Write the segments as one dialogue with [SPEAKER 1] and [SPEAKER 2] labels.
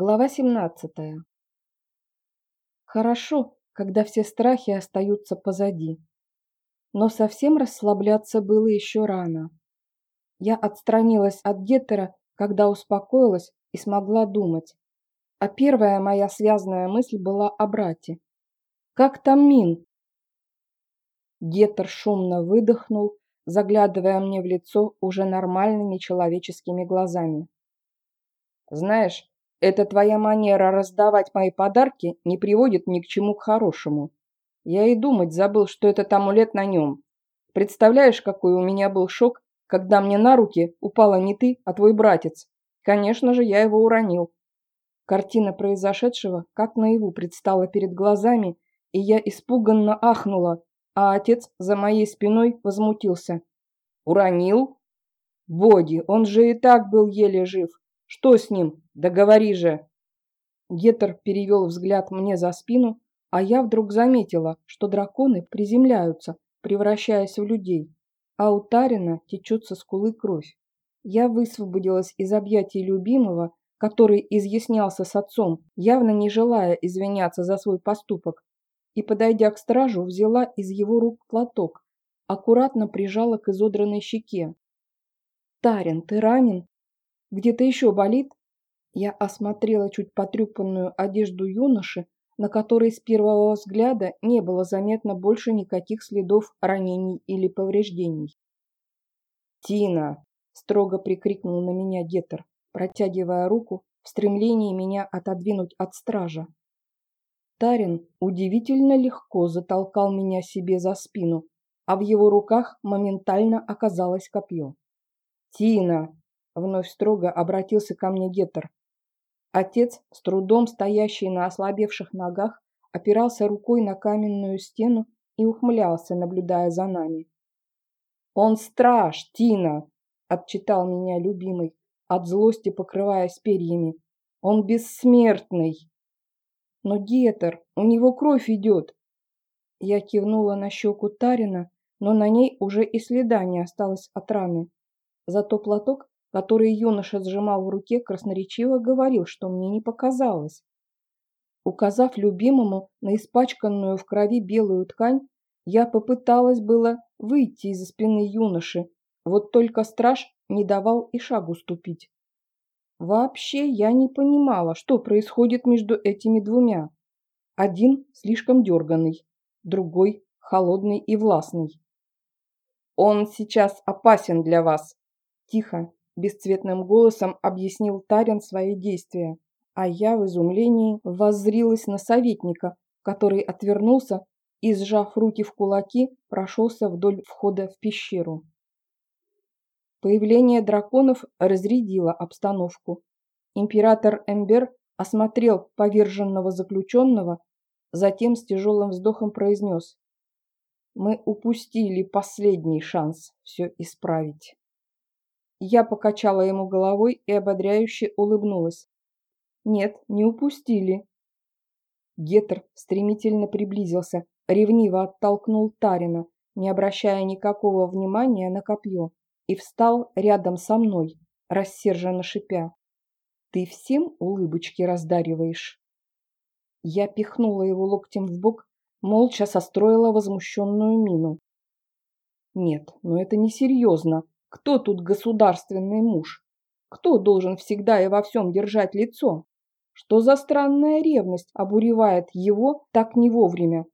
[SPEAKER 1] Глава 17. Хорошо, когда все страхи остаются позади. Но совсем расслабляться было еще рано. Я отстранилась от Геттера, когда успокоилась и смогла думать. А первая моя связанная мысль была о брате. «Как там Мин?» Геттер шумно выдохнул, заглядывая мне в лицо уже нормальными человеческими глазами. «Знаешь, эта твоя манера раздавать мои подарки не приводит ни к чему хорошему. Я и думать забыл, что этот амулет на нем. Представляешь, какой у меня был шок, когда мне на руки упала не ты, а твой братец. Конечно же, я его уронил. Картина произошедшего как наяву предстала перед глазами, и я испуганно ахнула, а отец за моей спиной возмутился. «Уронил? Боди, он же и так был еле жив. Что с ним? Да говори же!» Гетер перевел взгляд мне за спину, а я вдруг заметила, что драконы приземляются, превращаясь в людей, а у Тарина течет со скулы кровь. Я высвободилась из объятий любимого, который изъяснялся с отцом, явно не желая извиняться за свой поступок, и, подойдя к стражу, взяла из его рук платок, аккуратно прижала к изодранной щеке. «Тарин, ты ранен?» Где-то еще болит?» Я осмотрела чуть потрепанную одежду юноши, на которой с первого взгляда не было заметно больше никаких следов ранений или повреждений. «Тина!» – строго прикрикнул на меня Гетер, протягивая руку в стремлении меня отодвинуть от стража. Тарин удивительно легко затолкал меня себе за спину, а в его руках моментально оказалось копье. «Тина!» Вновь строго обратился ко мне Геттер. Отец, с трудом стоящий на ослабевших ногах, опирался рукой на каменную стену и ухмылялся, наблюдая за нами. «Он страж, Тина!» – отчитал меня любимый, от злости покрываясь перьями. «Он бессмертный!» «Но Геттер, у него кровь идет!» Я кивнула на щеку Тарина, но на ней уже и следа не осталось от раны. Зато платок который юноша сжимал в руке, красноречиво говорил, что мне не показалось. Указав любимому на испачканную в крови белую ткань, я попыталась было выйти из-за спины юноши, вот только страж не давал и шагу ступить. Вообще я не понимала, что происходит между этими двумя. Один слишком дерганный, другой холодный и властный. «Он сейчас опасен для вас», – тихо, бесцветным голосом объяснил Тарин свои действия, а я в изумлении воззрилась на советника, который отвернулся и, сжав руки в кулаки, прошелся вдоль входа в пещеру. Появление драконов разрядило обстановку. Император Эмбер осмотрел поверженного заключенного, затем с тяжелым вздохом произнес «Мы упустили последний шанс все исправить». Я покачала ему головой и ободряюще улыбнулась. Нет, не упустили. Гетер стремительно приблизился, ревниво оттолкнул Тарина, не обращая никакого внимания на копье, и встал рядом со мной, рассерженно шипя. «Ты всем улыбочки раздариваешь?» Я пихнула его локтем в бок, молча состроила возмущенную мину. «Нет, но это несерьезно», кто тут государственный муж? Кто должен всегда и во всем держать лицо? Что за странная ревность обуревает его так не вовремя?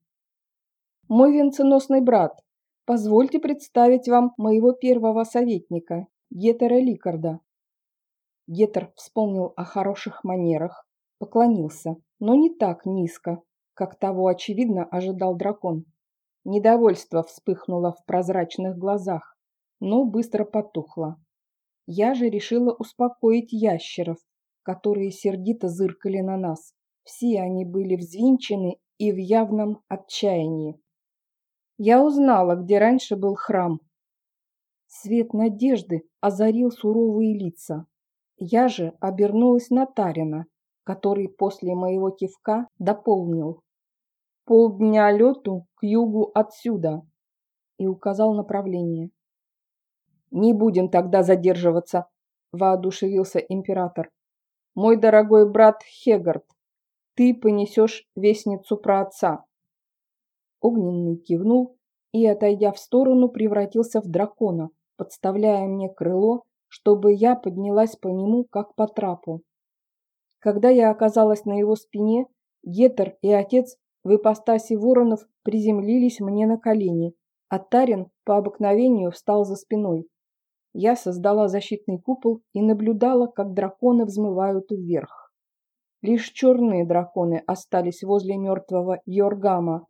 [SPEAKER 1] Мой венценосный брат, позвольте представить вам моего первого советника, Гетера Ликарда. Гетер вспомнил о хороших манерах, поклонился, но не так низко, как того, очевидно, ожидал дракон. Недовольство вспыхнуло в прозрачных глазах но быстро потухла. Я же решила успокоить ящеров, которые сердито зыркали на нас. Все они были взвинчены и в явном отчаянии. Я узнала, где раньше был храм. Свет надежды озарил суровые лица. Я же обернулась на Тарина, который после моего кивка дополнил. «Полдня лету к югу отсюда» и указал направление. «Не будем тогда задерживаться», – воодушевился император. Мой дорогой брат Хегард, ты понесешь вестницу про отца. Огненный кивнул и, отойдя в сторону, превратился в дракона, подставляя мне крыло, чтобы я поднялась по нему, как по трапу. Когда я оказалась на его спине, Гетер и отец в ипостаси воронов приземлились мне на колени, а Тарин по обыкновению встал за спиной. Я создала защитный купол и наблюдала, как драконы взмывают вверх. Лишь черные драконы остались возле мертвого Йоргама.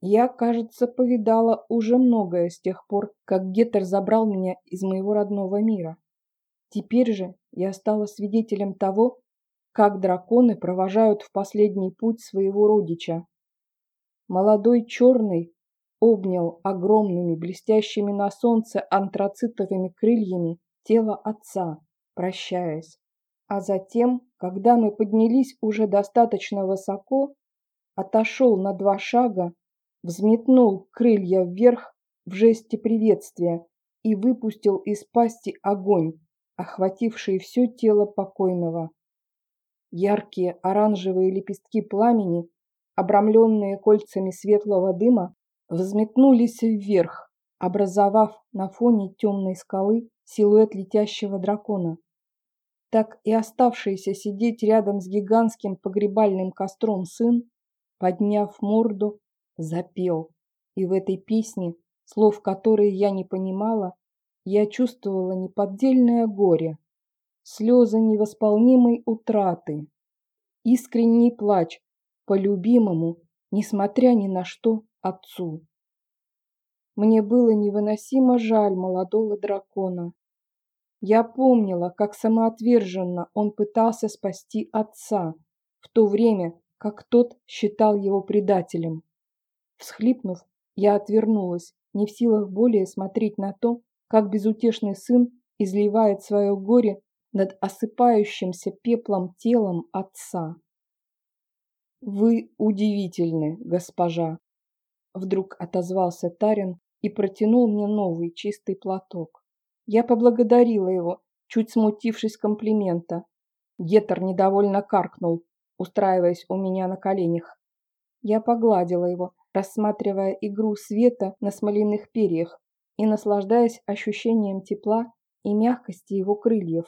[SPEAKER 1] Я, кажется, повидала уже многое с тех пор, как Гетер забрал меня из моего родного мира. Теперь же я стала свидетелем того, как драконы провожают в последний путь своего родича. Молодой черный обнял огромными блестящими на солнце антрацитовыми крыльями тело отца, прощаясь. А затем, когда мы поднялись уже достаточно высоко, отошел на два шага, взметнул крылья вверх в жесте приветствия и выпустил из пасти огонь, охвативший все тело покойного. Яркие оранжевые лепестки пламени, обрамленные кольцами светлого дыма, взметнулись вверх, образовав на фоне темной скалы силуэт летящего дракона. Так и оставшийся сидеть рядом с гигантским погребальным костром сын, подняв морду, запел. И в этой песне, слов которой я не понимала, я чувствовала неподдельное горе слезы невосполнимой утраты, искренний плач по любимому, несмотря ни на что, отцу. Мне было невыносимо жаль молодого дракона. Я помнила, как самоотверженно он пытался спасти отца, в то время, как тот считал его предателем. Всхлипнув, я отвернулась, не в силах более смотреть на то, как безутешный сын изливает свое горе над осыпающимся пеплом телом отца. «Вы удивительны, госпожа!» Вдруг отозвался Тарин и протянул мне новый чистый платок. Я поблагодарила его, чуть смутившись комплимента. Гетер недовольно каркнул, устраиваясь у меня на коленях. Я погладила его, рассматривая игру света на смоляных перьях и наслаждаясь ощущением тепла и мягкости его крыльев.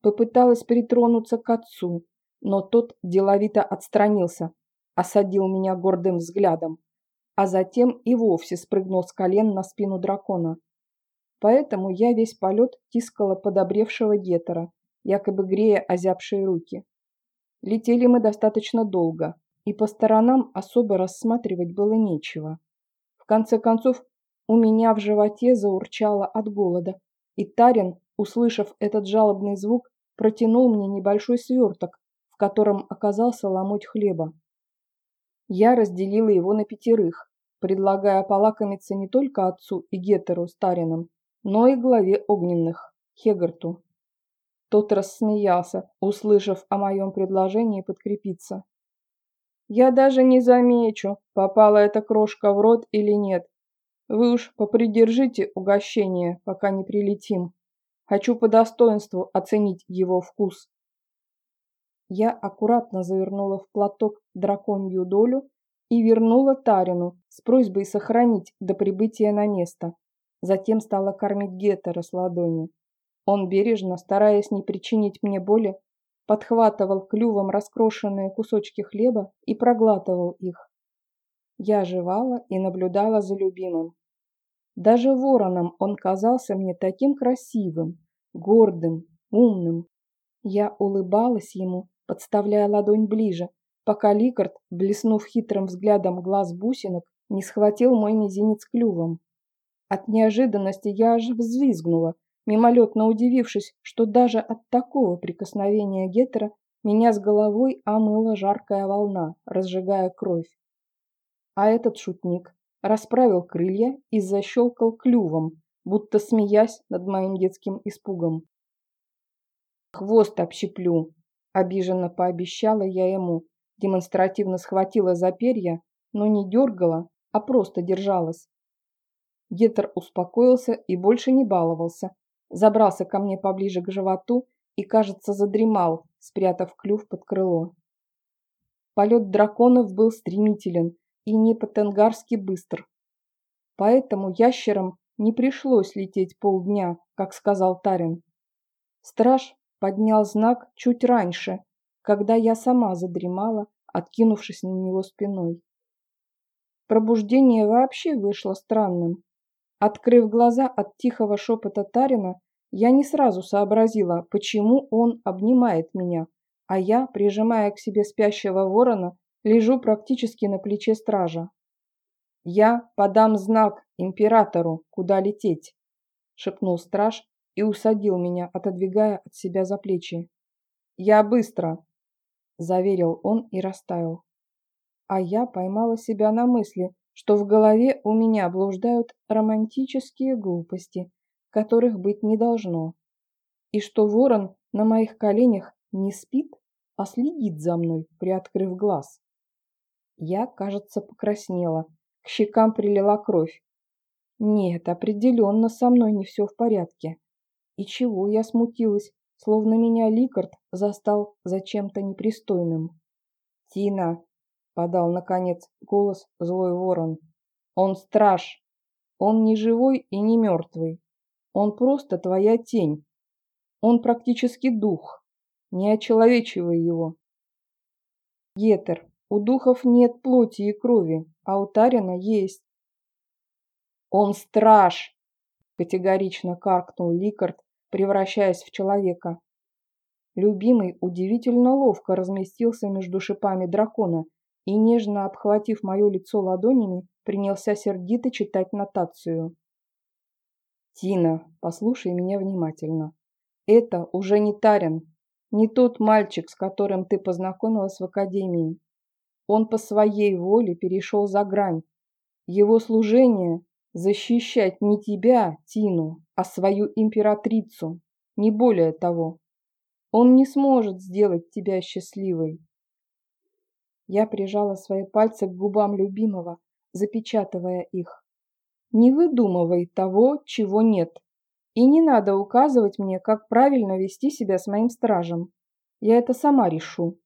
[SPEAKER 1] Попыталась притронуться к отцу, но тот деловито отстранился, осадил меня гордым взглядом, а затем и вовсе спрыгнул с колен на спину дракона. Поэтому я весь полет тискала подобревшего гетера, якобы грея озябшие руки. Летели мы достаточно долго, и по сторонам особо рассматривать было нечего. В конце концов, у меня в животе заурчало от голода, и Тарин, услышав этот жалобный звук, протянул мне небольшой сверток, в котором оказался ломоть хлеба. Я разделила его на пятерых, предлагая полакомиться не только отцу и Гетеру Старином, но и главе огненных, Хегарту. Тот рассмеялся, услышав о моем предложении подкрепиться. «Я даже не замечу, попала эта крошка в рот или нет. Вы уж попридержите угощение, пока не прилетим». Хочу по достоинству оценить его вкус. Я аккуратно завернула в платок драконью долю и вернула Тарину с просьбой сохранить до прибытия на место. Затем стала кормить Геттера с ладони. Он бережно, стараясь не причинить мне боли, подхватывал клювом раскрошенные кусочки хлеба и проглатывал их. Я жевала и наблюдала за любимым. Даже вороном он казался мне таким красивым, гордым, умным. Я улыбалась ему, подставляя ладонь ближе, пока Ликард, блеснув хитрым взглядом глаз бусинок, не схватил мой мизинец клювом. От неожиданности я аж взвизгнула, мимолетно удивившись, что даже от такого прикосновения Гетера меня с головой омыла жаркая волна, разжигая кровь. А этот шутник расправил крылья и защелкал клювом, будто смеясь над моим детским испугом. «Хвост общеплю!» – обиженно пообещала я ему, демонстративно схватила за перья, но не дергала, а просто держалась. Гетер успокоился и больше не баловался, забрался ко мне поближе к животу и, кажется, задремал, спрятав клюв под крыло. Полет драконов был стремителен и не по-тенгарски быстр. Поэтому ящерам не пришлось лететь полдня, как сказал Тарин. Страж поднял знак чуть раньше, когда я сама задремала, откинувшись на него спиной. Пробуждение вообще вышло странным. Открыв глаза от тихого шепота Тарина, я не сразу сообразила, почему он обнимает меня, а я, прижимая к себе спящего ворона, лежу практически на плече стража. «Я подам знак императору, куда лететь», — шепнул страж и усадил меня, отодвигая от себя за плечи. «Я быстро», — заверил он и растаял. А я поймала себя на мысли, что в голове у меня блуждают романтические глупости, которых быть не должно, и что ворон на моих коленях не спит, а следит за мной, приоткрыв глаз. Я, кажется, покраснела, к щекам прилила кровь. Нет, определенно со мной не все в порядке. И чего я смутилась, словно меня Ликард застал за чем-то непристойным. «Тина!» — подал, наконец, голос злой ворон. «Он страж! Он не живой и не мертвый. Он просто твоя тень. Он практически дух. Не очеловечивай его. Гетер, у духов нет плоти и крови, а у Тарина есть. Он страж, категорично каркнул Ликард, превращаясь в человека. Любимый удивительно ловко разместился между шипами дракона и, нежно обхватив мое лицо ладонями, принялся сердито читать нотацию. Тина, послушай меня внимательно. Это уже не Тарин, не тот мальчик, с которым ты познакомилась в академии. Он по своей воле перешел за грань. Его служение – защищать не тебя, Тину, а свою императрицу, не более того. Он не сможет сделать тебя счастливой. Я прижала свои пальцы к губам любимого, запечатывая их. Не выдумывай того, чего нет. И не надо указывать мне, как правильно вести себя с моим стражем. Я это сама решу.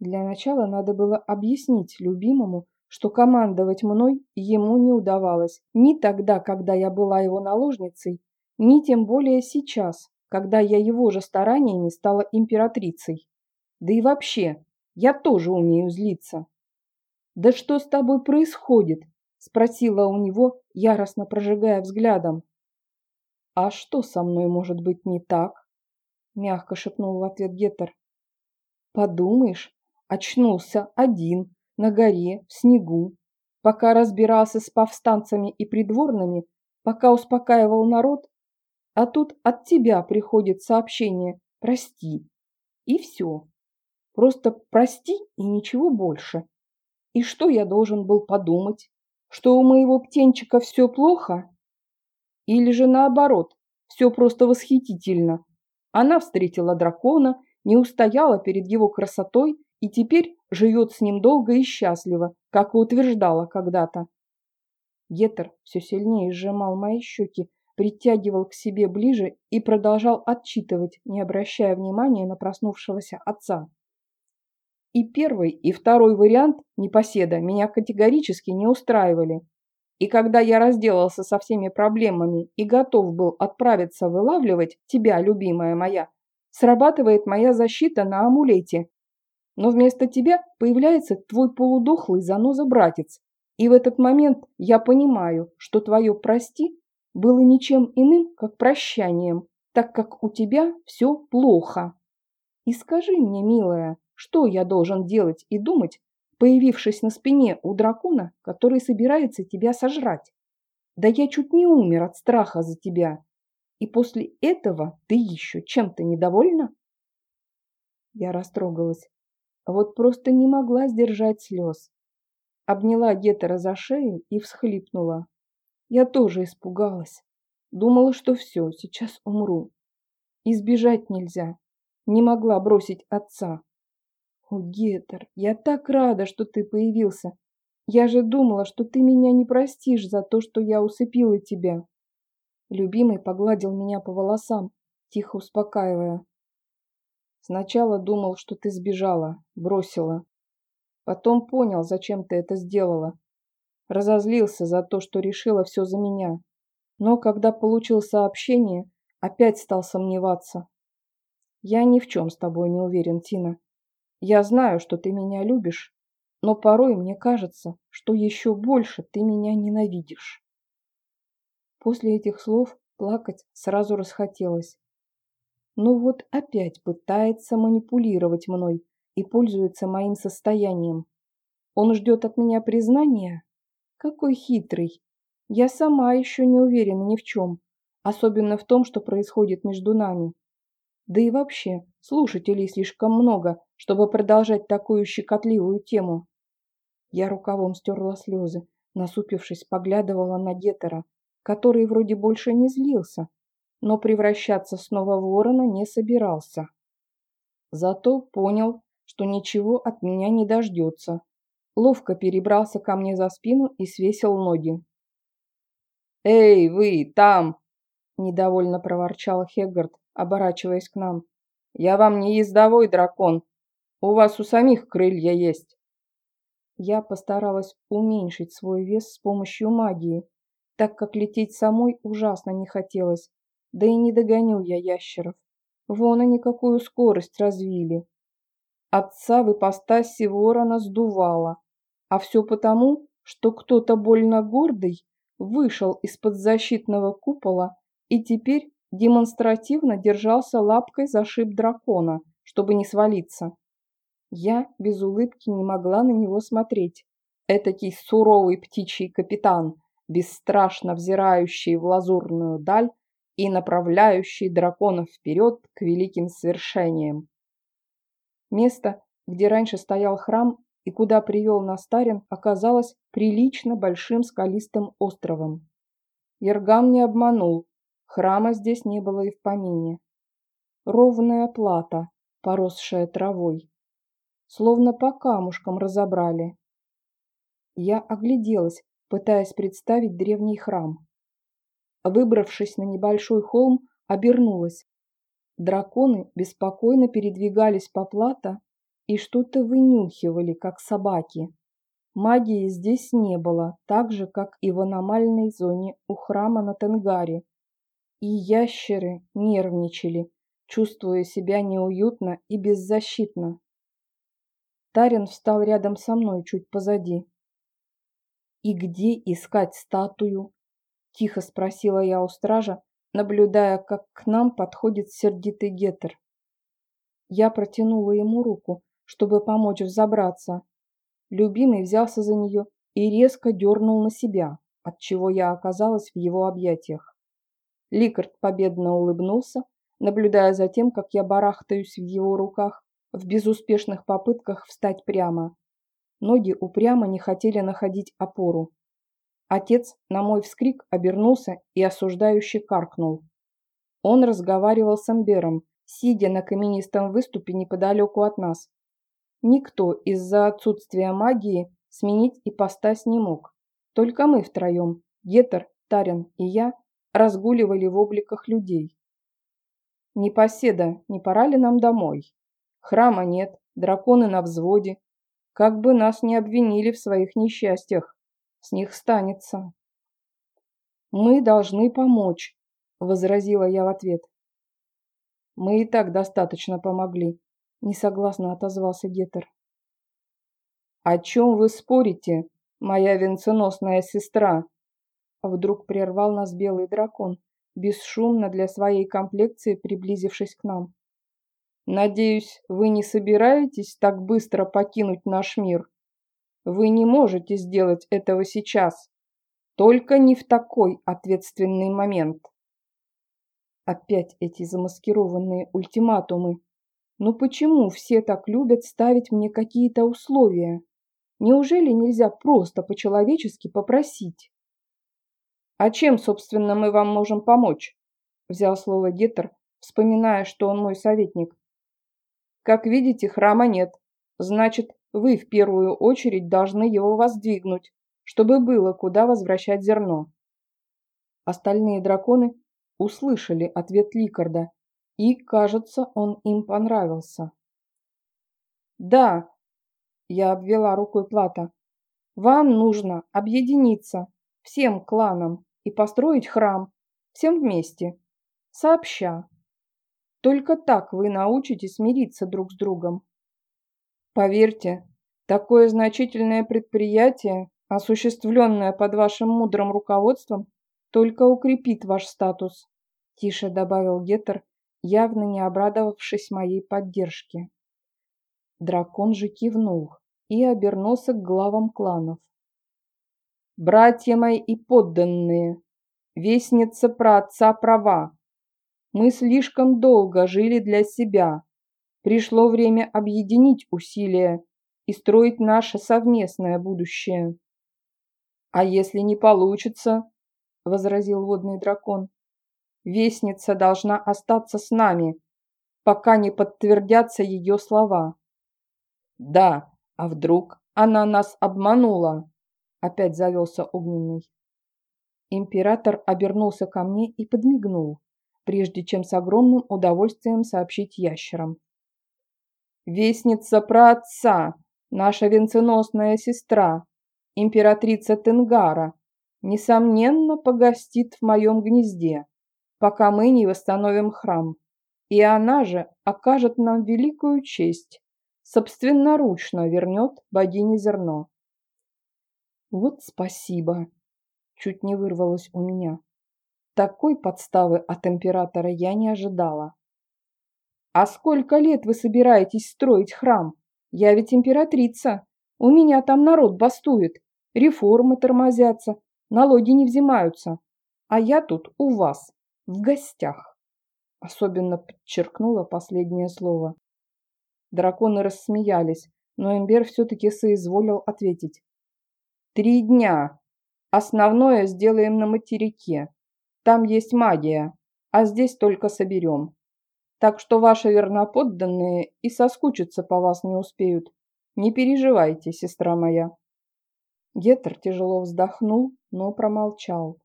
[SPEAKER 1] Для начала надо было объяснить любимому, что командовать мной ему не удавалось ни тогда, когда я была его наложницей, ни тем более сейчас, когда я его же стараниями стала императрицей. Да и вообще, я тоже умею злиться. «Да что с тобой происходит?» – спросила у него, яростно прожигая взглядом. «А что со мной может быть не так?» – мягко шепнул в ответ Геттер. «Подумаешь, очнулся один, на горе, в снегу, пока разбирался с повстанцами и придворными, пока успокаивал народ, а тут от тебя приходит сообщение «прости». И все. Просто прости и ничего больше. И что я должен был подумать? что у моего птенчика все плохо? Или же наоборот, все просто восхитительно? Она встретила дракона, не устояла перед его красотой и теперь живет с ним долго и счастливо, как и утверждала когда-то. Гетер все сильнее сжимал мои щеки, притягивал к себе ближе и продолжал отчитывать, не обращая внимания на проснувшегося отца. И первый, и второй вариант непоседа меня категорически не устраивали. И когда я разделался со всеми проблемами и готов был отправиться вылавливать тебя, любимая моя, срабатывает моя защита на амулете. Но вместо тебя появляется твой полудохлый заноза-братец. И в этот момент я понимаю, что твое «прости» было ничем иным, как прощанием, так как у тебя все плохо. И скажи мне, милая, что я должен делать и думать, появившись на спине у дракона, который собирается тебя сожрать? Да я чуть не умер от страха за тебя. И после этого ты еще чем-то недовольна? Я растрогалась. Вот просто не могла сдержать слез. Обняла Гетера за шею и всхлипнула. Я тоже испугалась. Думала, что все, сейчас умру. Избежать нельзя. Не могла бросить отца. «О, Гетер, я так рада, что ты появился. Я же думала, что ты меня не простишь за то, что я усыпила тебя». Любимый погладил меня по волосам, тихо успокаивая. Сначала думал, что ты сбежала, бросила. Потом понял, зачем ты это сделала. Разозлился за то, что решила все за меня. Но когда получил сообщение, опять стал сомневаться. Я ни в чем с тобой не уверен, Тина. Я знаю, что ты меня любишь, но порой мне кажется, что еще больше ты меня ненавидишь. После этих слов плакать сразу расхотелось. Ну вот опять пытается манипулировать мной и пользуется моим состоянием. Он ждет от меня признания? Какой хитрый. Я сама еще не уверена ни в чем, особенно в том, что происходит между нами. Да и вообще, слушателей слишком много, чтобы продолжать такую щекотливую тему. Я рукавом стерла слезы, насупившись, поглядывала на Гетера, который вроде больше не злился, но превращаться снова в ворона не собирался. Зато понял, что ничего от меня не дождется. Ловко перебрался ко мне за спину и свесил ноги. «Эй, вы, там!» – недовольно проворчал Хеггард, оборачиваясь к нам. «Я вам не ездовой дракон. У вас у самих крылья есть». Я постаралась уменьшить свой вес с помощью магии, так как лететь самой ужасно не хотелось, да и не догоню я ящеров. Вон они какую скорость развили. Отца в ипостаси ворона сдувало, а все потому, что кто-то больно гордый вышел из-под защитного купола и теперь демонстративно держался лапкой за шип дракона, чтобы не свалиться. Я без улыбки не могла на него смотреть. Этакий суровый птичий капитан, бесстрашно взирающий в лазурную даль и направляющий драконов вперед к великим свершениям. Место, где раньше стоял храм и куда привел Настарин, оказалось прилично большим скалистым островом. Ергам не обманул, Храма здесь не было и в помине. Ровная плата, поросшая травой. Словно по камушкам разобрали. Я огляделась, пытаясь представить древний храм. Выбравшись на небольшой холм, обернулась. Драконы беспокойно передвигались по плато и что-то вынюхивали, как собаки. Магии здесь не было, так же, как и в аномальной зоне у храма на Тенгаре, и ящеры нервничали, чувствуя себя неуютно и беззащитно. Тарин встал рядом со мной, чуть позади. «И где искать статую?» – тихо спросила я у стража, наблюдая, как к нам подходит сердитый гетер. Я протянула ему руку, чтобы помочь взобраться. Любимый взялся за нее и резко дернул на себя, отчего я оказалась в его объятиях. Ликард победно улыбнулся, наблюдая за тем, как я барахтаюсь в его руках в безуспешных попытках встать прямо. Ноги упрямо не хотели находить опору. Отец на мой вскрик обернулся и осуждающе каркнул. Он разговаривал с Амбером, сидя на каменистом выступе неподалеку от нас. Никто из-за отсутствия магии сменить ипостась не мог. Только мы втроем, Гетер, Тарин и я, разгуливали в обликах людей. «Непоседа, не пора ли нам домой? Храма нет, драконы на взводе. Как бы нас не обвинили в своих несчастьях, с них станется». «Мы должны помочь», — возразила я в ответ. «Мы и так достаточно помогли», — несогласно отозвался Гетер. «О чем вы спорите, моя венценосная сестра?» Вдруг прервал нас белый дракон, бесшумно для своей комплекции приблизившись к нам. «Надеюсь, вы не собираетесь так быстро покинуть наш мир? Вы не можете сделать этого сейчас, только не в такой ответственный момент». Опять эти замаскированные ультиматумы. Ну почему все так любят ставить мне какие-то условия? Неужели нельзя просто по-человечески попросить? «А чем, собственно, мы вам можем помочь?» – взял слово Геттер, вспоминая, что он мой советник. «Как видите, храма нет. Значит, вы в первую очередь должны его воздвигнуть, чтобы было куда возвращать зерно». Остальные драконы услышали ответ Ликарда И, кажется, он им понравился. «Да», — я обвела рукой Плата, — «вам нужно объединиться всем кланам и построить храм, всем вместе, сообща. Только так вы научитесь мириться друг с другом. Поверьте, такое значительное предприятие, осуществленное под вашим мудрым руководством, только укрепит ваш статус, тише добавил Геттер, явно не обрадовавшись моей поддержке. Дракон же кивнул и обернулся к главам кланов. «Братья мои и подданные, вестница про отца права. Мы слишком долго жили для себя. Пришло время объединить усилия и строить наше совместное будущее. А если не получится, возразил водный дракон, вестница должна остаться с нами, пока не подтвердятся ее слова. Да, а вдруг она нас обманула? Опять завелся огненный. Император обернулся ко мне и подмигнул, прежде чем с огромным удовольствием сообщить ящерам. «Вестница про отца, наша венценосная сестра, императрица Тенгара, несомненно погостит в моем гнезде, пока мы не восстановим храм, и она же окажет нам великую честь, собственноручно вернет богине зерно». «Вот спасибо!» чуть не вырвалось у меня. Такой подставы от императора я не ожидала. «А сколько лет вы собираетесь строить храм? Я ведь императрица. У меня там народ бастует, реформы тормозятся, налоги не взимаются. А я тут у вас, в гостях». Особенно подчеркнула последнее слово. Драконы рассмеялись, но Эмбер все-таки соизволил ответить. «Три дня Основное сделаем на материке. Там есть магия, а здесь только соберем. Так что ваши верноподданные и соскучиться по вас не успеют. Не переживайте, сестра моя. Геттер тяжело вздохнул, но промолчал.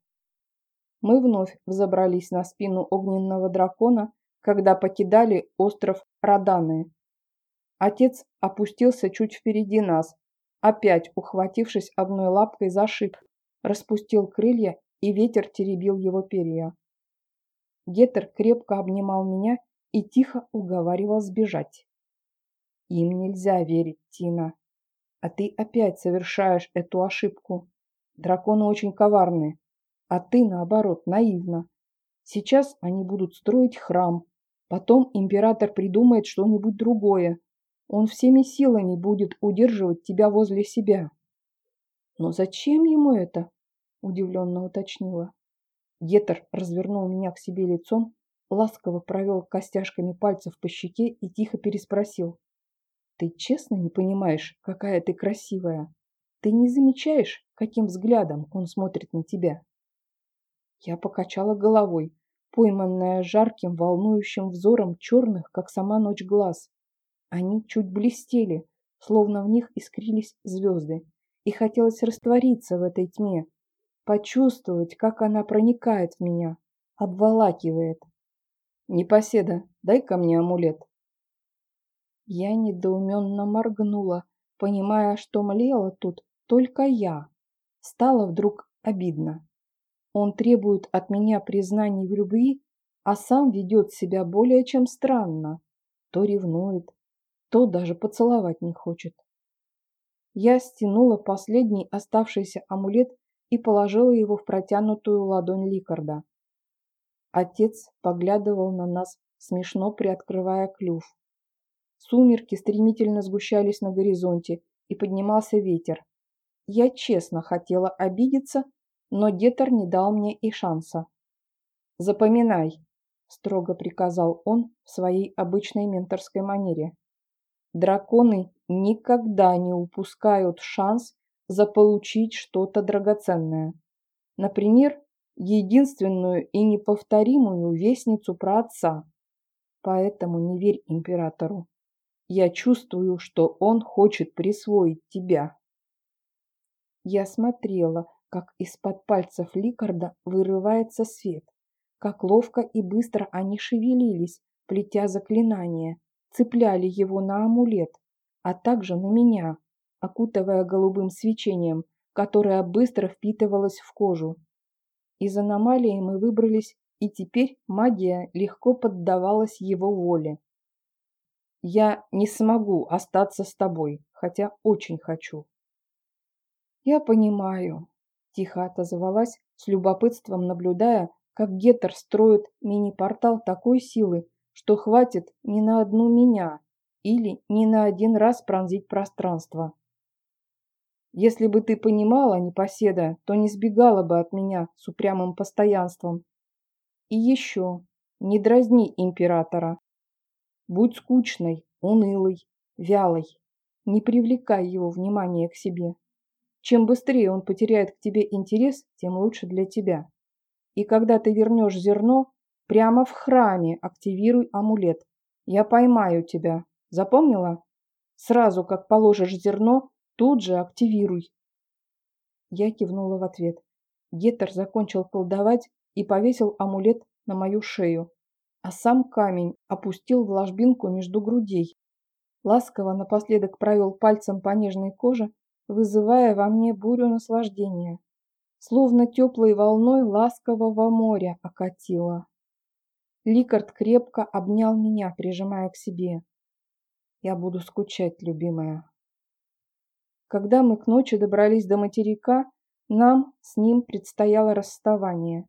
[SPEAKER 1] Мы вновь взобрались на спину огненного дракона, когда покидали остров Раданы. Отец опустился чуть впереди нас, опять ухватившись одной лапкой за шип, распустил крылья, и ветер теребил его перья. Геттер крепко обнимал меня и тихо уговаривал сбежать. Им нельзя верить, Тина. А ты опять совершаешь эту ошибку. Драконы очень коварны, а ты, наоборот, наивна. Сейчас они будут строить храм. Потом император придумает что-нибудь другое. Он всеми силами будет удерживать тебя возле себя. Но зачем ему это? Удивленно уточнила. Гетер развернул меня к себе лицом, ласково провел костяшками пальцев по щеке и тихо переспросил. «Ты честно не понимаешь, какая ты красивая? Ты не замечаешь, каким взглядом он смотрит на тебя?» Я покачала головой, пойманная жарким, волнующим взором черных, как сама ночь глаз. Они чуть блестели, словно в них искрились звезды и хотелось раствориться в этой тьме, почувствовать, как она проникает в меня, обволакивает. «Непоседа, дай-ка мне амулет». Я недоуменно моргнула, понимая, что млела тут только я. Стало вдруг обидно. Он требует от меня признаний в любви, а сам ведет себя более чем странно. То ревнует, то даже поцеловать не хочет. Я стянула последний оставшийся амулет и положила его в протянутую ладонь Ликарда. Отец поглядывал на нас, смешно приоткрывая клюв. Сумерки стремительно сгущались на горизонте, и поднимался ветер. Я честно хотела обидеться, но Детер не дал мне и шанса. «Запоминай», – строго приказал он в своей обычной менторской манере. Драконы никогда не упускают шанс заполучить что-то драгоценное. Например, единственную и неповторимую вестницу про отца. Поэтому не верь императору. Я чувствую, что он хочет присвоить тебя. Я смотрела, как из-под пальцев Ликарда вырывается свет, как ловко и быстро они шевелились, плетя заклинания, цепляли его на амулет, а также на меня, окутывая голубым свечением, которое быстро впитывалось в кожу. Из аномалии мы выбрались, и теперь магия легко поддавалась его воле. Я не смогу остаться с тобой, хотя очень хочу. Я понимаю, тихо отозвалась, с любопытством наблюдая, как Геттер строит мини-портал такой силы, что хватит не на одну меня или не на один раз пронзить пространство. Если бы ты понимала, непоседа, то не сбегала бы от меня с упрямым постоянством. И еще, не дразни императора. Будь скучной, унылой, вялой. Не привлекай его внимание к себе. Чем быстрее он потеряет к тебе интерес, тем лучше для тебя. И когда ты вернешь зерно, прямо в храме активируй амулет. Я поймаю тебя. Запомнила? Сразу, как положишь зерно, тут же активируй. Я кивнула в ответ. Геттер закончил колдовать и повесил амулет на мою шею, а сам камень опустил в ложбинку между грудей. Ласково напоследок провел пальцем по нежной коже, вызывая во мне бурю наслаждения словно теплой волной ласкового моря окатило. Ликард крепко обнял меня, прижимая к себе. Я буду скучать, любимая. Когда мы к ночи добрались до материка, нам с ним предстояло расставание.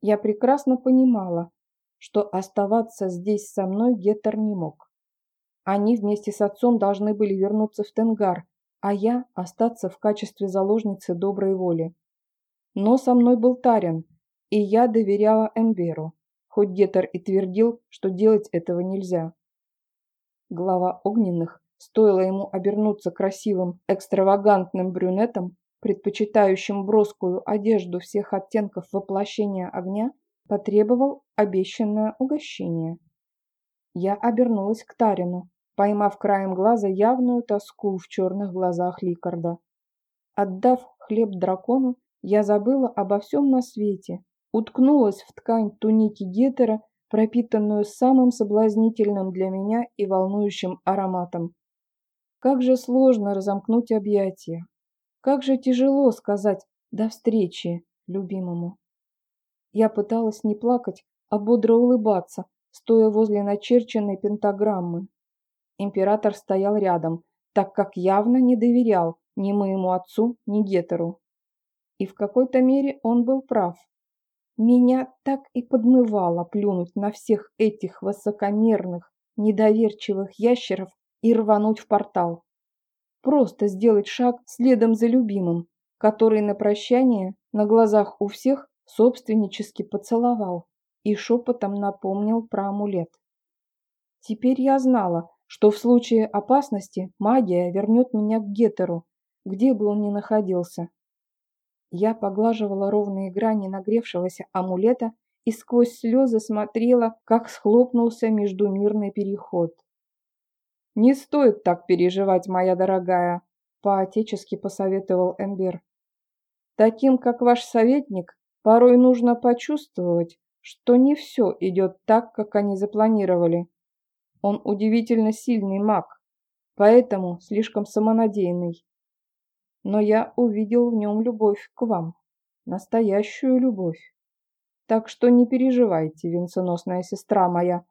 [SPEAKER 1] Я прекрасно понимала, что оставаться здесь со мной Геттер не мог. Они вместе с отцом должны были вернуться в Тенгар, а я остаться в качестве заложницы доброй воли. Но со мной был Тарин, и я доверяла Эмберу, хоть Гетер и твердил, что делать этого нельзя. Глава огненных, стоило ему обернуться красивым, экстравагантным брюнетом, предпочитающим броскую одежду всех оттенков воплощения огня, потребовал обещанное угощение. Я обернулась к Тарину, поймав краем глаза явную тоску в черных глазах Ликарда. Отдав хлеб дракону, я забыла обо всем на свете, уткнулась в ткань туники Гетера, пропитанную самым соблазнительным для меня и волнующим ароматом. Как же сложно разомкнуть объятия. Как же тяжело сказать «до встречи» любимому. Я пыталась не плакать, а бодро улыбаться, стоя возле начерченной пентаграммы. Император стоял рядом, так как явно не доверял ни моему отцу, ни Гетеру. И в какой-то мере он был прав. Меня так и подмывало плюнуть на всех этих высокомерных, недоверчивых ящеров и рвануть в портал. Просто сделать шаг следом за любимым, который на прощание на глазах у всех собственнически поцеловал и шепотом напомнил про амулет. Теперь я знала, что в случае опасности магия вернет меня к Гетеру, где бы он ни находился. Я поглаживала ровные грани нагревшегося амулета и сквозь слезы смотрела, как схлопнулся междумирный переход. «Не стоит так переживать, моя дорогая», – по-отечески посоветовал Эмбер. «Таким, как ваш советник, порой нужно почувствовать, что не все идет так, как они запланировали. Он удивительно сильный маг, поэтому слишком самонадеянный но я увидел в нем любовь к вам, настоящую любовь. Так что не переживайте, венценосная сестра моя.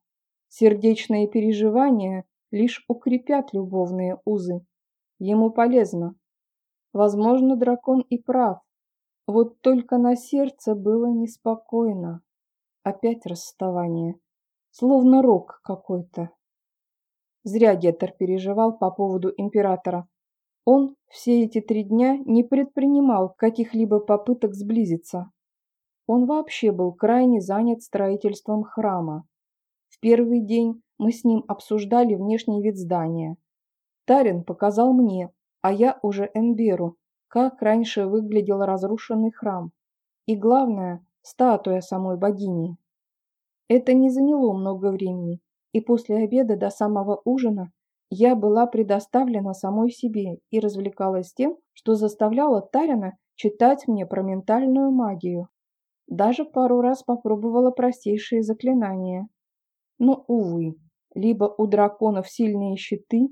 [SPEAKER 1] Сердечные переживания лишь укрепят любовные узы. Ему полезно. Возможно, дракон и прав. Вот только на сердце было неспокойно. Опять расставание. Словно рок какой-то. Зря Геттер переживал по поводу императора. Он все эти три дня не предпринимал каких-либо попыток сблизиться. Он вообще был крайне занят строительством храма. В первый день мы с ним обсуждали внешний вид здания. Тарин показал мне, а я уже Эмберу, как раньше выглядел разрушенный храм. И главное, статуя самой богини. Это не заняло много времени, и после обеда до самого ужина я была предоставлена самой себе и развлекалась тем, что заставляла Тарина читать мне про ментальную магию. Даже пару раз попробовала простейшие заклинания. Но, увы, либо у драконов сильные щиты,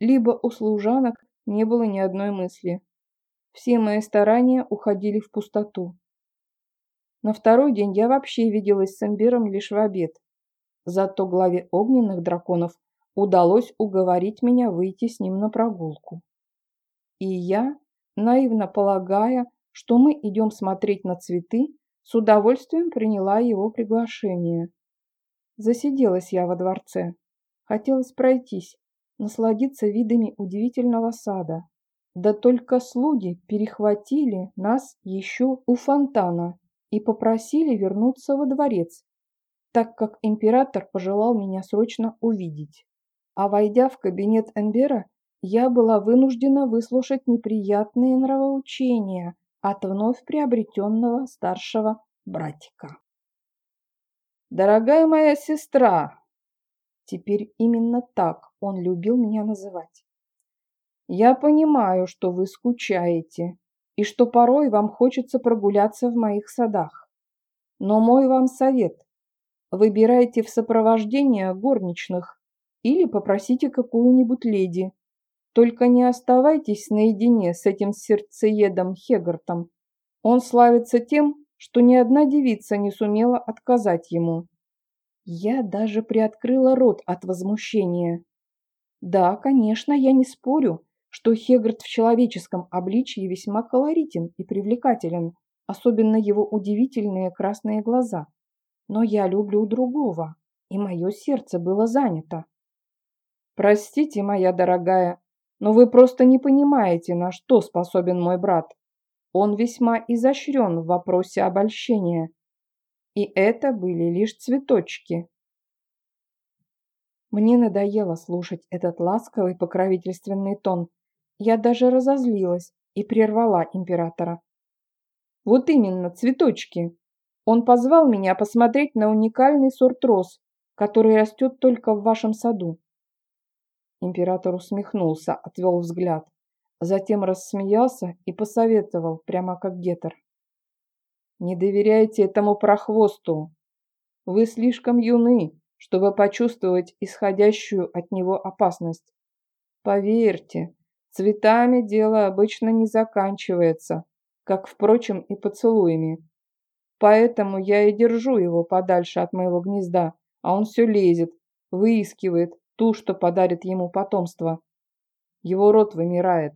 [SPEAKER 1] либо у служанок не было ни одной мысли. Все мои старания уходили в пустоту. На второй день я вообще виделась с Эмбером лишь в обед. Зато главе огненных драконов удалось уговорить меня выйти с ним на прогулку. И я, наивно полагая, что мы идем смотреть на цветы, с удовольствием приняла его приглашение. Засиделась я во дворце. Хотелось пройтись, насладиться видами удивительного сада. Да только слуги перехватили нас еще у фонтана и попросили вернуться во дворец, так как император пожелал меня срочно увидеть. А войдя в кабинет Эмбера, я была вынуждена выслушать неприятные нравоучения от вновь приобретенного старшего братика. «Дорогая моя сестра!» Теперь именно так он любил меня называть. «Я понимаю, что вы скучаете и что порой вам хочется прогуляться в моих садах. Но мой вам совет – выбирайте в сопровождение горничных или попросите какую-нибудь леди, только не оставайтесь наедине с этим сердцеедом Хегартом. Он славится тем, что ни одна девица не сумела отказать ему. Я даже приоткрыла рот от возмущения. Да, конечно, я не спорю, что Хегард в человеческом обличии весьма колоритен и привлекателен, особенно его удивительные красные глаза. Но я люблю другого, и мое сердце было занято. Простите, моя дорогая, но вы просто не понимаете, на что способен мой брат. Он весьма изощрен в вопросе обольщения. И это были лишь цветочки. Мне надоело слушать этот ласковый покровительственный тон. Я даже разозлилась и прервала императора. Вот именно, цветочки. Он позвал меня посмотреть на уникальный сорт роз, который растет только в вашем саду. Император усмехнулся, отвел взгляд. Затем рассмеялся и посоветовал, прямо как Гетер. «Не доверяйте этому прохвосту. Вы слишком юны, чтобы почувствовать исходящую от него опасность. Поверьте, цветами дело обычно не заканчивается, как, впрочем, и поцелуями. Поэтому я и держу его подальше от моего гнезда, а он все лезет, выискивает, ту, что подарит ему потомство. Его род вымирает,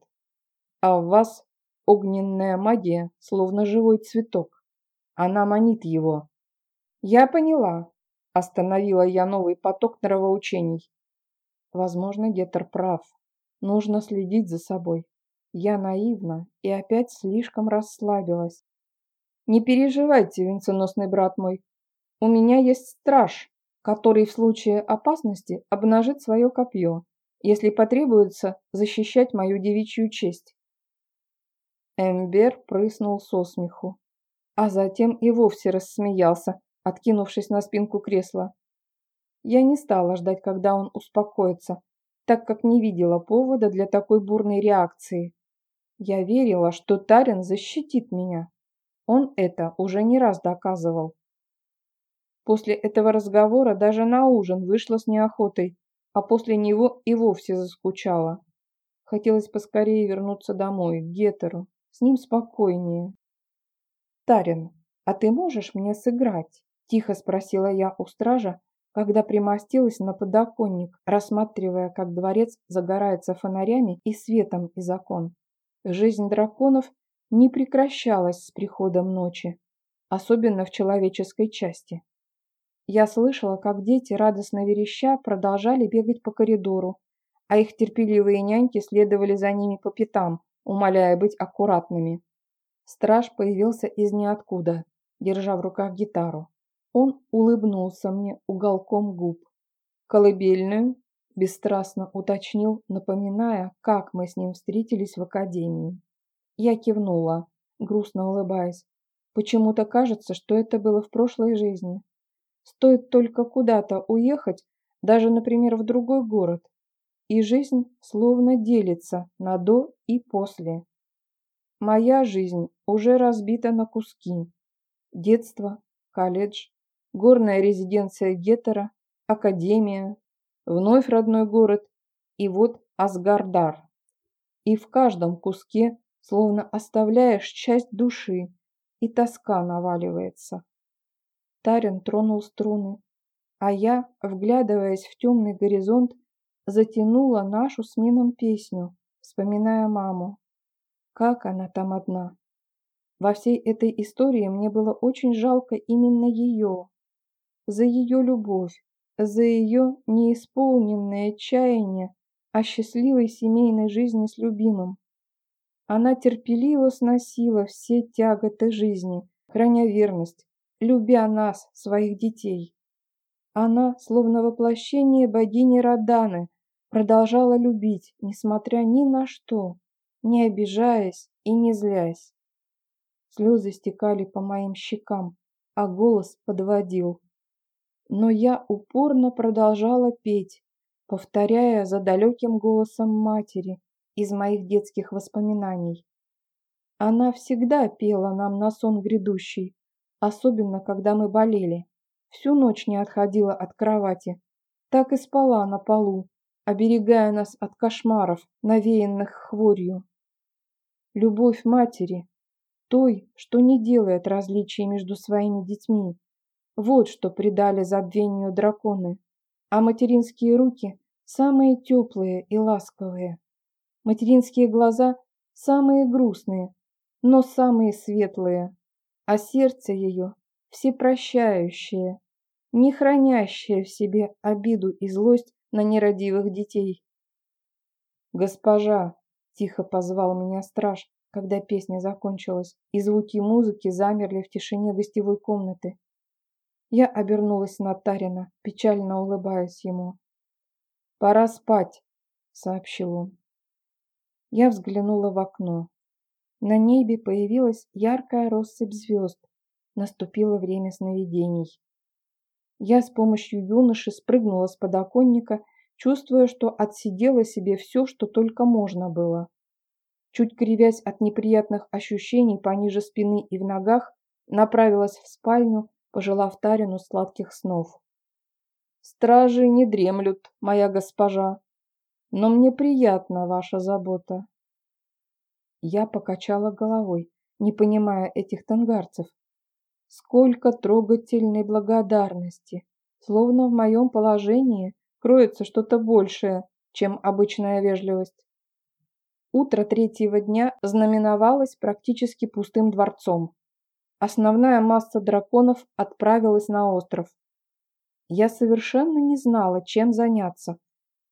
[SPEAKER 1] а в вас огненная магия, словно живой цветок. Она манит его. Я поняла. Остановила я новый поток нравоучений. Возможно, Гетер прав. Нужно следить за собой. Я наивна и опять слишком расслабилась. Не переживайте, венценосный брат мой. У меня есть страж, который в случае опасности обнажит свое копье, если потребуется защищать мою девичью честь. Эмбер прыснул со смеху, а затем и вовсе рассмеялся, откинувшись на спинку кресла. Я не стала ждать, когда он успокоится, так как не видела повода для такой бурной реакции. Я верила, что Тарин защитит меня. Он это уже не раз доказывал. После этого разговора даже на ужин вышла с неохотой, а после него и вовсе заскучала. Хотелось поскорее вернуться домой, к Гетеру. С ним спокойнее. «Тарин, а ты можешь мне сыграть?» – тихо спросила я у стража, когда примостилась на подоконник, рассматривая, как дворец загорается фонарями и светом из окон. Жизнь драконов не прекращалась с приходом ночи, особенно в человеческой части. Я слышала, как дети, радостно вереща, продолжали бегать по коридору, а их терпеливые няньки следовали за ними по пятам, умоляя быть аккуратными. Страж появился из ниоткуда, держа в руках гитару. Он улыбнулся мне уголком губ. «Колыбельную?» – бесстрастно уточнил, напоминая, как мы с ним встретились в академии. Я кивнула, грустно улыбаясь. Почему-то кажется, что это было в прошлой жизни. Стоит только куда-то уехать, даже, например, в другой город, и жизнь словно делится на до и после. Моя жизнь уже разбита на куски. Детство, колледж, горная резиденция Геттера, академия, вновь родной город и вот Асгардар. И в каждом куске словно оставляешь часть души, и тоска наваливается. Тарин тронул струны, а я, вглядываясь в темный горизонт, затянула нашу с Мином песню, вспоминая маму. Как она там одна. Во всей этой истории мне было очень жалко именно ее. За ее любовь, за ее неисполненное чаяние о счастливой семейной жизни с любимым. Она терпеливо сносила все тяготы жизни, храня верность, любя нас, своих детей. Она, словно воплощение богини Раданы, продолжала любить, несмотря ни на что, не обижаясь и не злясь. Слезы стекали по моим щекам, а голос подводил. Но я упорно продолжала петь, повторяя за далеким голосом матери из моих детских воспоминаний. Она всегда пела нам на сон грядущий, особенно когда мы болели. Всю ночь не отходила от кровати, так и спала на полу, оберегая нас от кошмаров, навеянных хворью. Любовь матери, той, что не делает различий между своими детьми, вот что придали забвению драконы, а материнские руки самые теплые и ласковые. Материнские глаза самые грустные, но самые светлые, а сердце ее всепрощающее, не хранящее в себе обиду и злость на нерадивых детей. «Госпожа!» – тихо позвал меня страж, когда песня закончилась, и звуки музыки замерли в тишине гостевой комнаты. Я обернулась на Тарина, печально улыбаясь ему. «Пора спать», — сообщил он. Я взглянула в окно. На небе появилась яркая россыпь звезд. Наступило время сновидений. Я с помощью юноши спрыгнула с подоконника, чувствуя, что отсидела себе все, что только можно было. Чуть кривясь от неприятных ощущений пониже спины и в ногах, направилась в спальню, пожелав Тарину сладких снов. «Стражи не дремлют, моя госпожа, но мне приятна ваша забота». Я покачала головой, не понимая этих тангарцев. Сколько трогательной благодарности, словно в моем положении кроется что-то большее, чем обычная вежливость. Утро третьего дня знаменовалось практически пустым дворцом. Основная масса драконов отправилась на остров. Я совершенно не знала, чем заняться,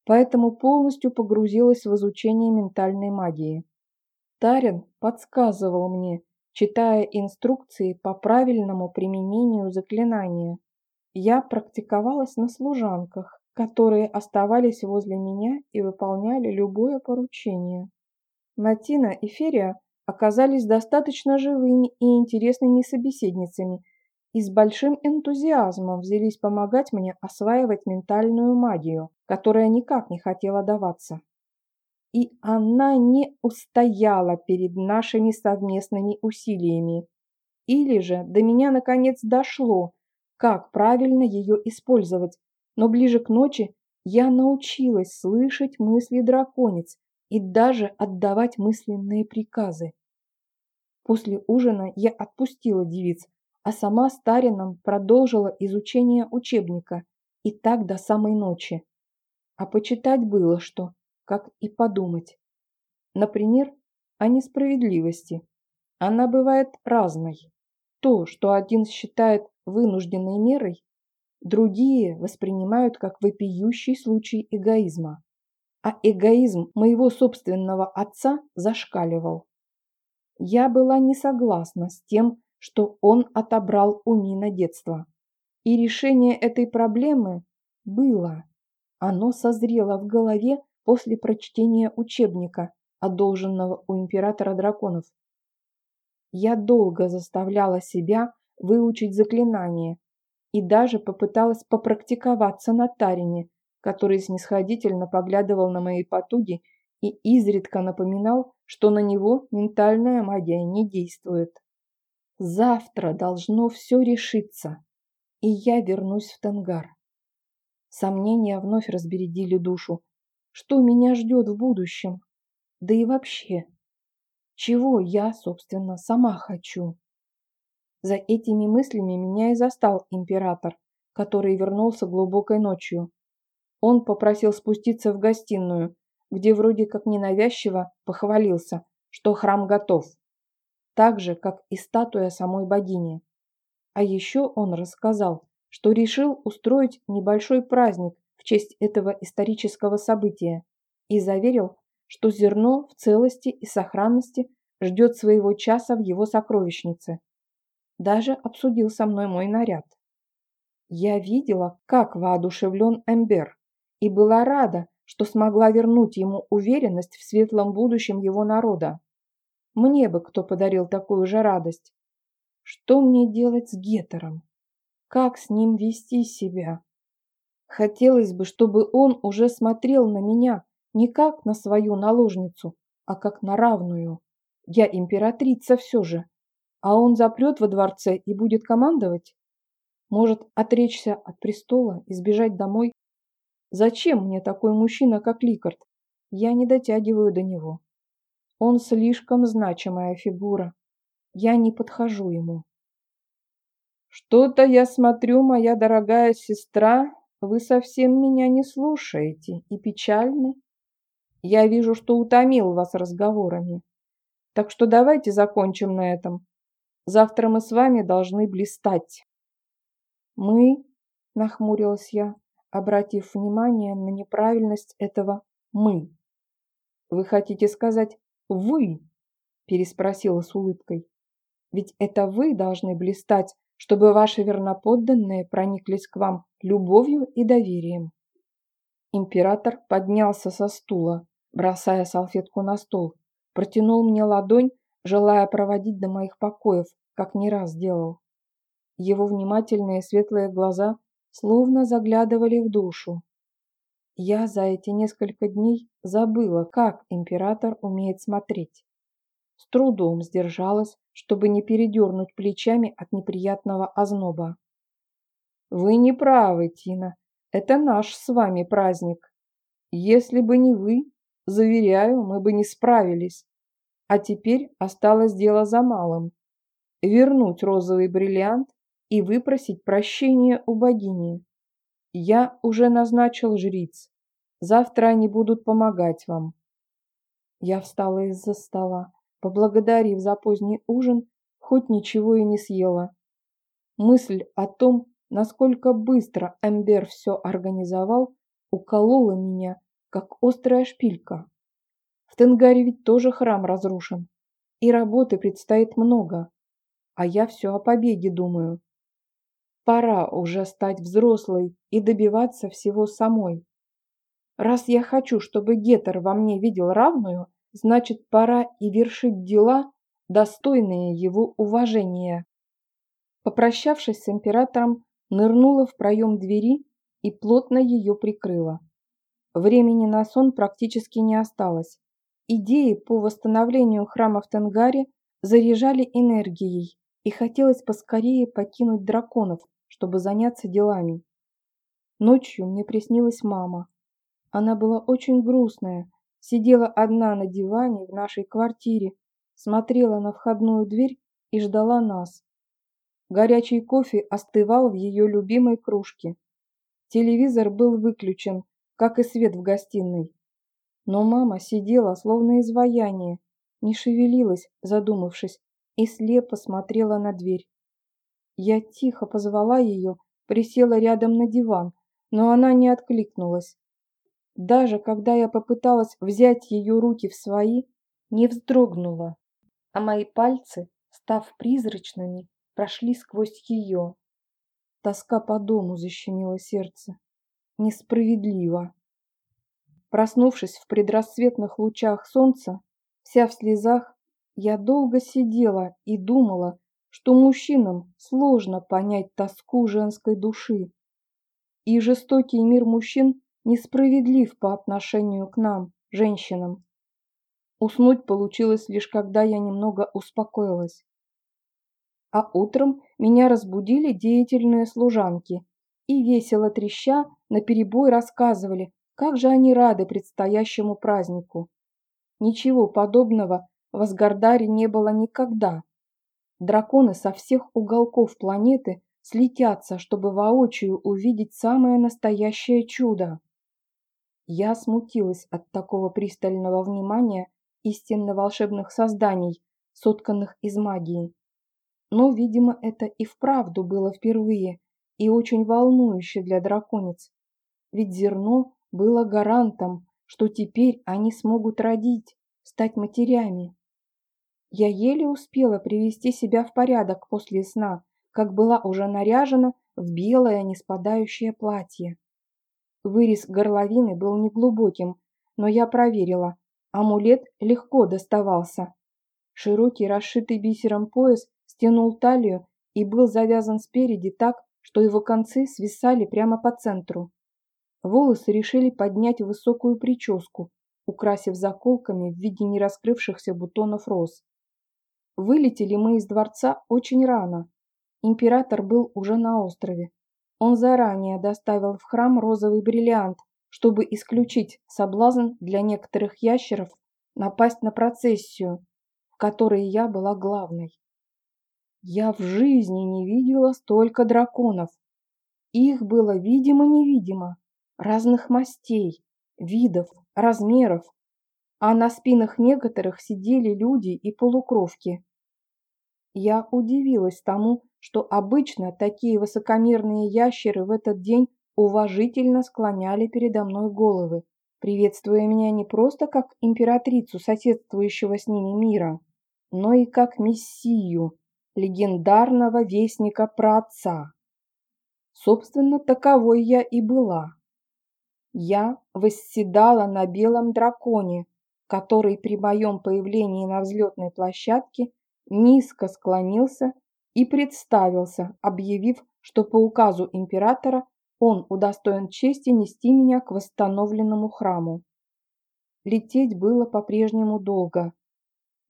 [SPEAKER 1] поэтому полностью погрузилась в изучение ментальной магии. Тарин подсказывал мне, читая инструкции по правильному применению заклинания. Я практиковалась на служанках, которые оставались возле меня и выполняли любое поручение. Матина и Ферия оказались достаточно живыми и интересными собеседницами и с большим энтузиазмом взялись помогать мне осваивать ментальную магию, которая никак не хотела даваться. И она не устояла перед нашими совместными усилиями. Или же до меня наконец дошло, как правильно ее использовать, но ближе к ночи я научилась слышать мысли драконец и даже отдавать мысленные приказы. После ужина я отпустила девиц, а сама с Тарином продолжила изучение учебника, и так до самой ночи. А почитать было что, как и подумать. Например, о несправедливости. Она бывает разной. То, что один считает вынужденной мерой, другие воспринимают как вопиющий случай эгоизма а эгоизм моего собственного отца зашкаливал. Я была не согласна с тем, что он отобрал у Мина детство. И решение этой проблемы было. Оно созрело в голове после прочтения учебника, одолженного у императора драконов. Я долго заставляла себя выучить заклинание и даже попыталась попрактиковаться на Тарине, который снисходительно поглядывал на мои потуги и изредка напоминал, что на него ментальная магия не действует. Завтра должно все решиться, и я вернусь в Тангар. Сомнения вновь разбередили душу. Что меня ждет в будущем? Да и вообще, чего я, собственно, сама хочу? За этими мыслями меня и застал император, который вернулся глубокой ночью. Он попросил спуститься в гостиную, где вроде как ненавязчиво похвалился, что храм готов, так же, как и статуя самой богини. А еще он рассказал, что решил устроить небольшой праздник в честь этого исторического события и заверил, что зерно в целости и сохранности ждет своего часа в его сокровищнице. Даже обсудил со мной мой наряд. Я видела, как воодушевлен Эмбер, и была рада, что смогла вернуть ему уверенность в светлом будущем его народа. Мне бы кто подарил такую же радость. Что мне делать с Гетером? Как с ним вести себя? Хотелось бы, чтобы он уже смотрел на меня не как на свою наложницу, а как на равную. Я императрица все же, а он запрет во дворце и будет командовать? Может, отречься от престола и сбежать домой? Зачем мне такой мужчина, как Ликард? Я не дотягиваю до него. Он слишком значимая фигура. Я не подхожу ему. «Что-то я смотрю, моя дорогая сестра, вы совсем меня не слушаете и печальны. Я вижу, что утомил вас разговорами. Так что давайте закончим на этом. Завтра мы с вами должны блистать». «Мы?» – нахмурилась я, обратив внимание на неправильность этого «мы». «Вы хотите сказать «вы»?» – переспросила с улыбкой. «Ведь это вы должны блистать, чтобы ваши верноподданные прониклись к вам любовью и доверием. Император поднялся со стула, бросая салфетку на стол, протянул мне ладонь, желая проводить до моих покоев, как не раз делал. Его внимательные светлые глаза словно заглядывали в душу. Я за эти несколько дней забыла, как император умеет смотреть. С трудом сдержалась, чтобы не передернуть плечами от неприятного озноба. «Вы не правы, Тина. Это наш с вами праздник. Если бы не вы, заверяю, мы бы не справились. А теперь осталось дело за малым. Вернуть розовый бриллиант и выпросить прощения у богини. Я уже назначил жриц. Завтра они будут помогать вам». Я встала из-за стола поблагодарив за поздний ужин, хоть ничего и не съела. Мысль о том, насколько быстро Эмбер все организовал, уколола меня, как острая шпилька. В Тенгаре ведь тоже храм разрушен, и работы предстоит много, а я все о победе думаю. Пора уже стать взрослой и добиваться всего самой. Раз я хочу, чтобы Гетер во мне видел равную, значит, пора и вершить дела, достойные его уважения. Попрощавшись с императором, нырнула в проем двери и плотно ее прикрыла. Времени на сон практически не осталось. Идеи по восстановлению храма в Тенгаре заряжали энергией, и хотелось поскорее покинуть драконов, чтобы заняться делами. Ночью мне приснилась мама. Она была очень грустная, Сидела одна на диване в нашей квартире, смотрела на входную дверь и ждала нас. Горячий кофе остывал в ее любимой кружке. Телевизор был выключен, как и свет в гостиной. Но мама сидела, словно изваяние, не шевелилась, задумавшись, и слепо смотрела на дверь. Я тихо позвала ее, присела рядом на диван, но она не откликнулась. Даже когда я попыталась взять ее руки в свои, не вздрогнула, а мои пальцы, став призрачными, прошли сквозь ее. Тоска по дому защемила сердце. Несправедливо. Проснувшись в предрассветных лучах солнца, вся в слезах, я долго сидела и думала, что мужчинам сложно понять тоску женской души. И жестокий мир мужчин несправедлив по отношению к нам, женщинам. Уснуть получилось лишь когда я немного успокоилась. А утром меня разбудили деятельные служанки и, весело треща, наперебой рассказывали, как же они рады предстоящему празднику. Ничего подобного в Асгардаре не было никогда. Драконы со всех уголков планеты слетятся, чтобы воочию увидеть самое настоящее чудо. Я смутилась от такого пристального внимания истинно волшебных созданий, сотканных из магии. Но, видимо, это и вправду было впервые и очень волнующе для драконец. Ведь зерно было гарантом, что теперь они смогут родить, стать матерями. Я еле успела привести себя в порядок после сна, как была уже наряжена в белое неспадающее платье. Вырез горловины был неглубоким, но я проверила. Амулет легко доставался. Широкий, расшитый бисером пояс стянул талию и был завязан спереди так, что его концы свисали прямо по центру. Волосы решили поднять высокую прическу, украсив заколками в виде нераскрывшихся бутонов роз. Вылетели мы из дворца очень рано. Император был уже на острове. Он заранее доставил в храм розовый бриллиант, чтобы исключить соблазн для некоторых ящеров напасть на процессию, в которой я была главной. Я в жизни не видела столько драконов. Их было видимо-невидимо, разных мастей, видов, размеров, а на спинах некоторых сидели люди и полукровки. Я удивилась тому, что обычно такие высокомерные ящеры в этот день уважительно склоняли передо мной головы, приветствуя меня не просто как императрицу соседствующего с ними мира, но и как мессию, легендарного вестника праотца. Собственно, таковой я и была. Я восседала на белом драконе, который при моем появлении на взлетной площадке низко склонился и представился, объявив, что по указу императора он удостоен чести нести меня к восстановленному храму. Лететь было по-прежнему долго,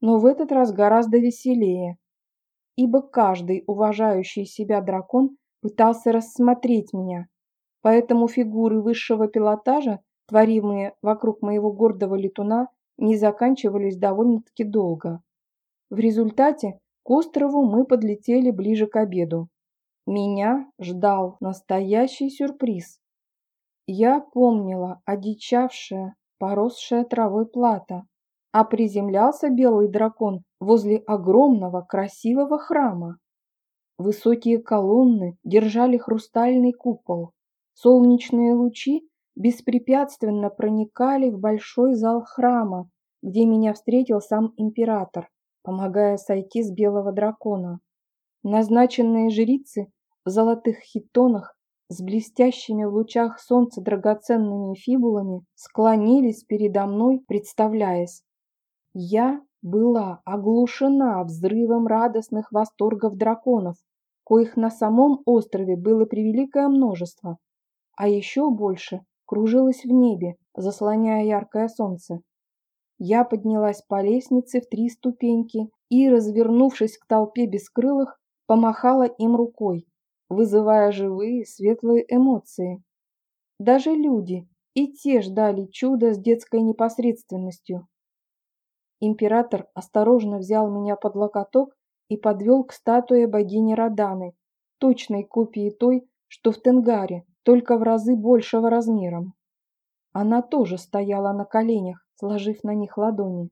[SPEAKER 1] но в этот раз гораздо веселее, ибо каждый уважающий себя дракон пытался рассмотреть меня, поэтому фигуры высшего пилотажа, творимые вокруг моего гордого летуна, не заканчивались довольно-таки долго. В результате к острову мы подлетели ближе к обеду. Меня ждал настоящий сюрприз. Я помнила одичавшая, поросшая травой плата, а приземлялся белый дракон возле огромного красивого храма. Высокие колонны держали хрустальный купол. Солнечные лучи беспрепятственно проникали в большой зал храма, где меня встретил сам император помогая сойти с белого дракона. Назначенные жрицы в золотых хитонах с блестящими в лучах солнца драгоценными фибулами склонились передо мной, представляясь. Я была оглушена взрывом радостных восторгов драконов, коих на самом острове было превеликое множество, а еще больше кружилось в небе, заслоняя яркое солнце. Я поднялась по лестнице в три ступеньки и, развернувшись к толпе бескрылых, помахала им рукой, вызывая живые светлые эмоции. Даже люди и те ждали чуда с детской непосредственностью. Император осторожно взял меня под локоток и подвел к статуе богини Раданы, точной копии той, что в Тенгаре, только в разы большего размером. Она тоже стояла на коленях, сложив на них ладони.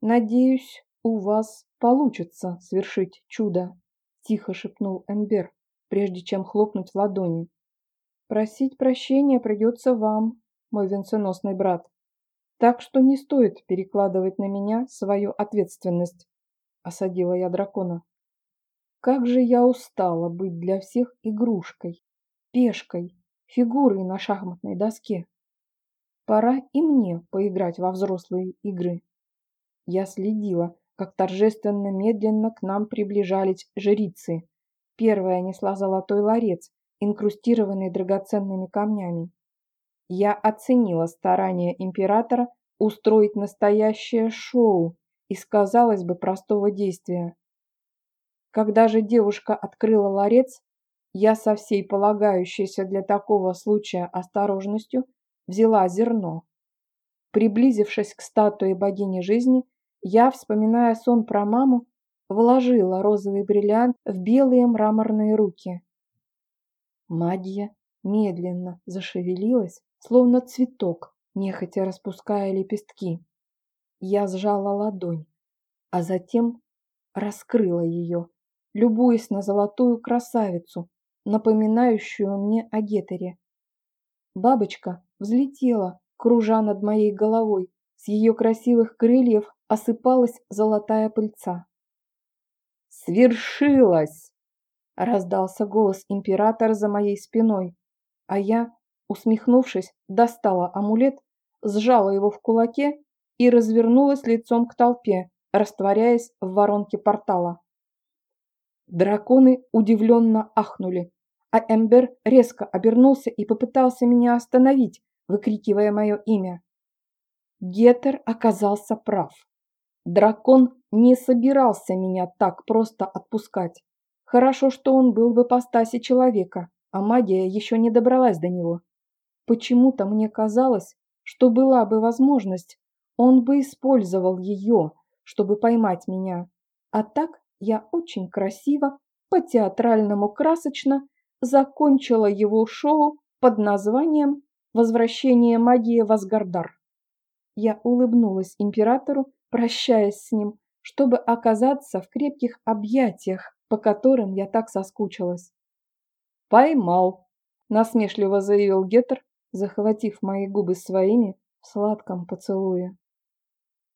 [SPEAKER 1] «Надеюсь, у вас получится свершить чудо», – тихо шепнул Эмбер, прежде чем хлопнуть в ладони. «Просить прощения придется вам, мой венценосный брат, так что не стоит перекладывать на меня свою ответственность», – осадила я дракона. «Как же я устала быть для всех игрушкой, пешкой, фигурой на шахматной доске!» Пора и мне поиграть во взрослые игры. Я следила, как торжественно медленно к нам приближались жрицы. Первая несла золотой ларец, инкрустированный драгоценными камнями. Я оценила старания императора устроить настоящее шоу из, казалось бы, простого действия. Когда же девушка открыла ларец, Я со всей полагающейся для такого случая осторожностью взяла зерно. Приблизившись к статуе богини жизни, я, вспоминая сон про маму, вложила розовый бриллиант в белые мраморные руки. Магия медленно зашевелилась, словно цветок, нехотя распуская лепестки. Я сжала ладонь, а затем раскрыла ее, любуясь на золотую красавицу, напоминающую мне о Гетере. Бабочка взлетела, кружа над моей головой. С ее красивых крыльев осыпалась золотая пыльца. «Свершилось!» – раздался голос императора за моей спиной, а я, усмехнувшись, достала амулет, сжала его в кулаке и развернулась лицом к толпе, растворяясь в воронке портала. Драконы удивленно ахнули, а Эмбер резко обернулся и попытался меня остановить, выкрикивая мое имя. Гетер оказался прав. Дракон не собирался меня так просто отпускать. Хорошо, что он был в ипостаси человека, а магия еще не добралась до него. Почему-то мне казалось, что была бы возможность, он бы использовал ее, чтобы поймать меня. А так я очень красиво, по-театральному красочно закончила его шоу под названием «Возвращение магии в Асгардар». Я улыбнулась императору, прощаясь с ним, чтобы оказаться в крепких объятиях, по которым я так соскучилась. «Поймал!» – насмешливо заявил Гетер, захватив мои губы своими в сладком поцелуе.